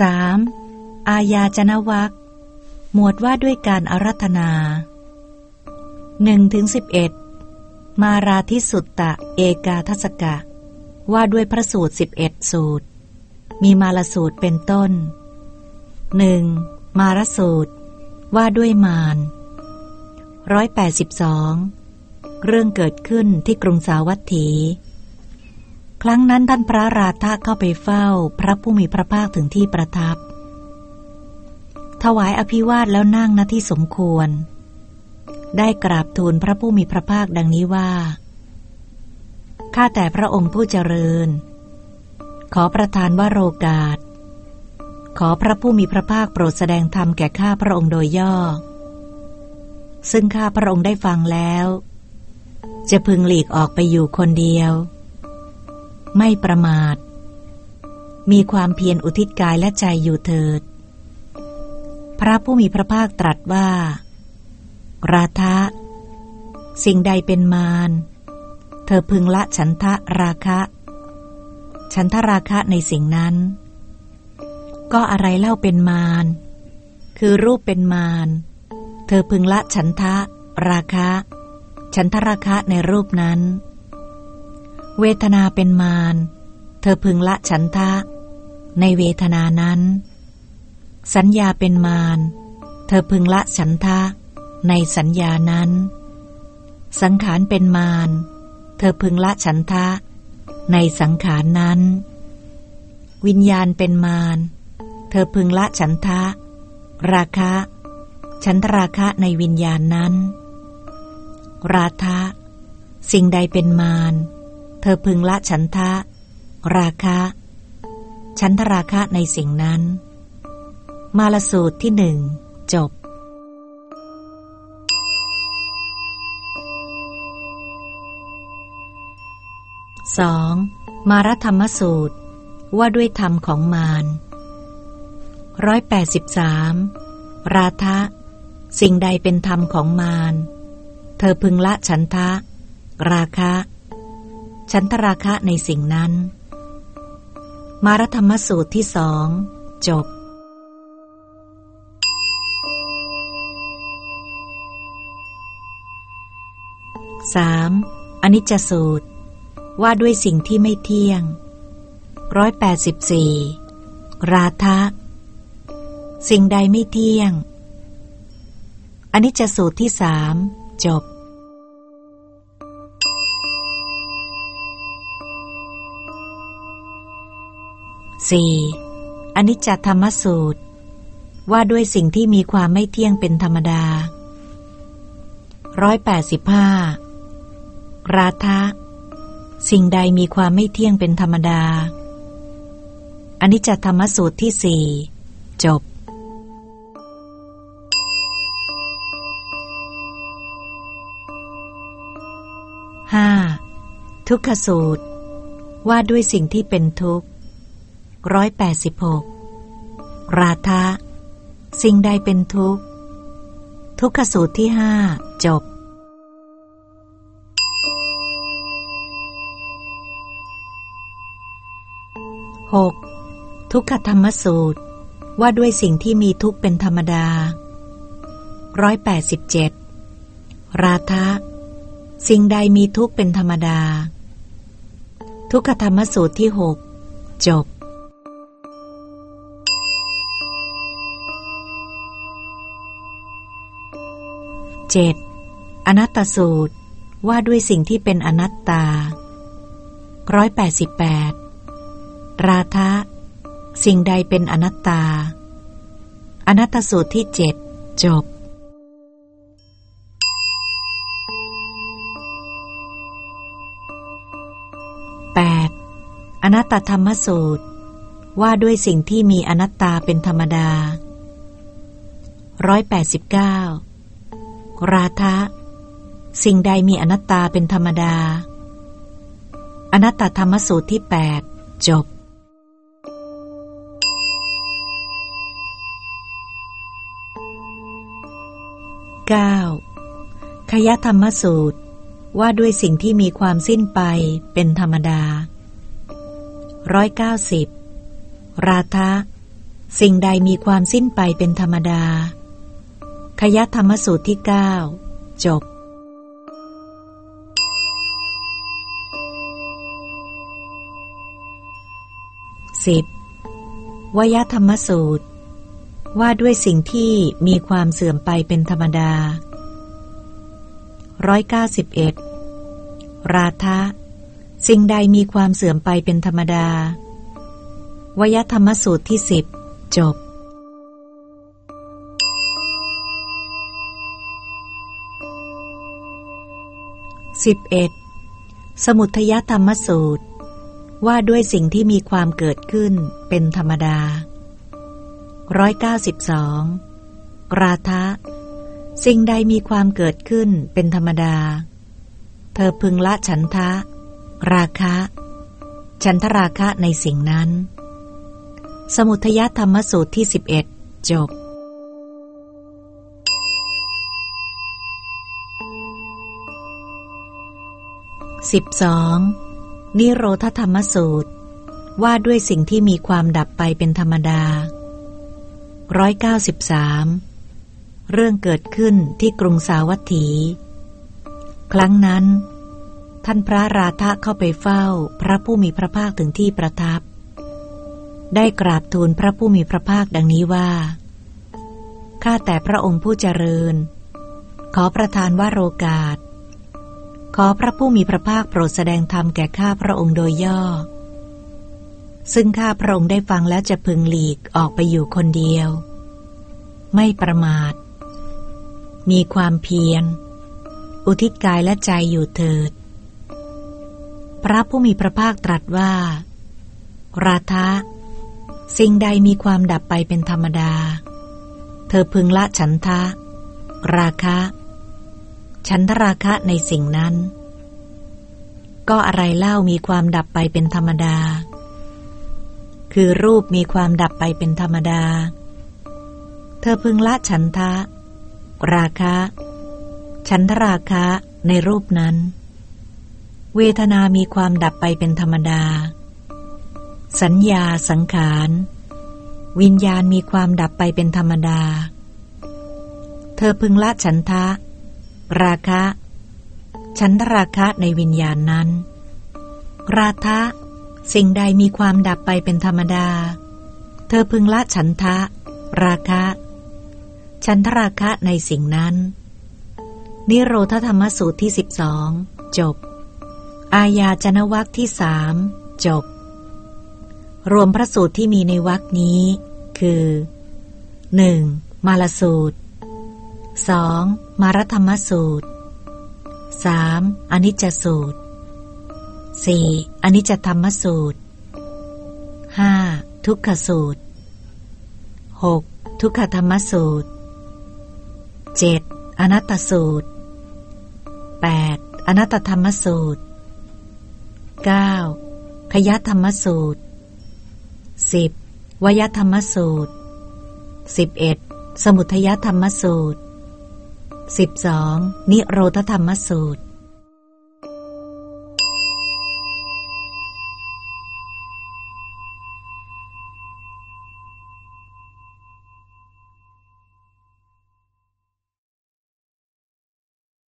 3. อาญาจนวักหมวดว่าด้วยการอารัธนา1ถึง11 มาราธิสุตตะ เอกาทศกะ ว่าด้วยพระสูตร 11 สูตร มีมาลสูตรเป็นต้น 1. มารสูตร ว่าด้วยมารร้อยแปดสิบสองเรื่องเกิดขึ้นที่กรุงสาวัตถี ครั้งนั้นท่านพระราธาเข้าไปเฝ้า พระผู้มีพระภาคถึงที่ประทับ ถวายอภิวาทแล้วนั่งณที่สมควร ได้กราบทูลพระผู้มีพระภาคดังนี้ว่า ข้าแต่พระองค์ผู้เจริญ ขอประทานว่าโรกาส ขอพระผู้มีพระภาคโปรดแสดงธรรมแก่ข้าพระองค์โดยย่อ ซึ่งข้าพระองค์ได้ฟังแล้ว จะพึงหลีกออกไปอยู่คนเดียว ไม่ประมาท มีความเพียรอุทิศกายและใจอยู่เถิด พระผู้มีพระภาคตรัสว่า ราทะสิ่งใดเป็นมาร เธอพึงละฉันทะราคะ ฉันทราคะในสิ่งนั้น ก็อะไรเล่าเป็นมาร คือรูปเป็นมารเธอพึงละฉันทะ ราคะ ฉันทราคะในรูปนั้น เวทนาเป็นมารเธอพึงละฉันทะ ในเวทนานั้น สัญญาเป็นมารเธอพึงละฉันทะ ในสัญญานั้น สังขารเป็นมารเธอพึงละฉันทะ ในสังขารนั้น วิญญาณเป็นมารเธอพึงละฉันทะ ราคะ ฉันทราคะในวิญญาณนั้น ราทะสิ่งใดเป็นมาร เธอพึงละฉันทะ ราคะ ฉันทราคะในสิ่งนั้น มาลสูตรที่หนึ่งจบ 2. มารธรรมสูตร ว่าด้วยธรรมของมารร้อยแปดสิบสามราทะ สิ่งใดเป็นธรรมของมาร เธอพึงละฉันทะ ราคะ ฉันทราคะในสิ่งนั้น มารธรรมสูตรที่สอง จบ 3. อนิจจสูตร ว่าด้วยสิ่งที่ไม่เที่ยงร้อยแปดสิบสี่ราทะ สิ่งใดไม่เที่ยง อนิจจสูตรที่สามจบ 4. อนิจจธรรมสูตร ว่าด้วยสิ่งที่มีความไม่เที่ยงเป็นธรรมดาร้อยแปดสิบห้าราทะสิ่งใดมีความไม่เที่ยงเป็นธรรมดา อนิจจธรรมสูตรที่สี่จบห้าทุกขสูตร ว่าด้วยสิ่งที่เป็นทุกข์ ร้อยแปดสิบหกราทะสิ่งใดเป็นทุกข์ ทุกขสูตรที่ห้าจบ 6. ทุกขธรรมสูตร ว่าด้วยสิ่งที่มีทุกข์เป็นธรรมดาร้อยแปดสิบเจ็ดราทะสิ่งใดมีทุกข์เป็นธรรมดา ทุกขธรรมสูตรที่หกจบ 7. อนัตตสูตรว่าด้วยสิ่งที่เป็นอนัตตา 188 ราธะสิ่งใดเป็นอนัตตา อนัตตสูตรที่เจ็ดจบ 8. อนัตตธรรมสูตร ว่าด้วยสิ่งที่มีอนัตตาเป็นธรรมดา 189 ราทะ สิ่งใดมีอนัตตาเป็นธรรมดา อนัตตธรรมสูตรที่แปดจบ 9. ขยธรรมสูตรว่าด้วยสิ่งที่มีความสิ้นไปเป็นธรรมดาร้อยเก้าสิบราทะ สิ่งใดมีความสิ้นไปเป็นธรรมดา ขยธรรมสูตรที่เก้าจบสิบวยธรรมสูตร ว่าด้วยสิ่งที่มีความเสื่อมไปเป็นธรรมดาร้อยเก้าสิบเอ็ดราทะ สิ่งใดมีความเสื่อมไปเป็นธรรมดาวยธรรมสูตรที่สิบจบ สิบเอ็ดสมุทยธรรมสูตร ว่าด้วยสิ่งที่มีความเกิดขึ้นเป็นธรรมดาร้อยเก้าสิบสองราทะ สิ่งใดมีความเกิดขึ้นเป็นธรรมดา เธอพึงละฉันทะ ราคะ ฉันทราคะในสิ่งนั้น สมุทยธรรมสูตรที่สิบเอ็ดจบ สิบสองนิโรธธรรมสูตร ว่าด้วยสิ่งที่มีความดับไปเป็นธรรมดาร้อยเก้าสิบสามเรื่องเกิดขึ้นที่กรุงสาวัตถี ครั้งนั้น ท่านพระราธะเข้าไปเฝ้าพระผู้มีพระภาคถึงที่ประทับ ได้กราบทูลพระผู้มีพระภาคดังนี้ว่า ข้าแต่พระองค์ผู้เจริญ ขอประทานว่าโรกาส อพระผู้มีพระภาคโปรดแสดงธรรมแก่ข้าพระองค์โดยย่อ ซึ่งข้าพระองค์ได้ฟังแล้วจะพึงหลีกออกไปอยู่คนเดียว ไม่ประมาท มีความเพียร อุทิศกายและใจอยู่เถิด พระผู้มีพระภาคตรัสว่า ราทะสิ่งใดมีความดับไปเป็นธรรมดา เธอพึงละฉันทะ ราคะ ฉันทราคะในสิ่งนั้น ก็อะไรเล่ามีความดับไปเป็นธรรมดา คือรูปมีความดับไปเป็นธรรมดา เธอพึงละฉันทะ ราคะ ฉันทราคะในรูปนั้น เวทนามีความดับไปเป็นธรรมดา สัญญาสังขาร วิญญาณมีความดับไปเป็นธรรมดา เธอพึงละฉันทะ ราคะฉันทราคะในวิญญาณนั้น ราทะ สิ่งใดมีความดับไปเป็นธรรมดา เธอพึงละฉันทะ ราคะฉันทราคะในสิ่งนั้น นิโรธธรรมสูตรที่สิบสองจบ อาญาจนวักที่สามจบ รวมพระสูตรที่มีในวักนี้ คือ 1. มาลสูตร 2. มารธรรมสูตร 3. อนิจจสูตร 4. อนิจจธรรมสูตร 5. ทุกขสูตร 6. ทุกขธรรมสูตร 7. อนัตตสูตร 8. อนัตตธรรมสูตร 9. ขยธรรมสูตร 10. วยธรรมสูตร 11. สมุทยธรรมสูตร 12. นิโรธธรรมสูตร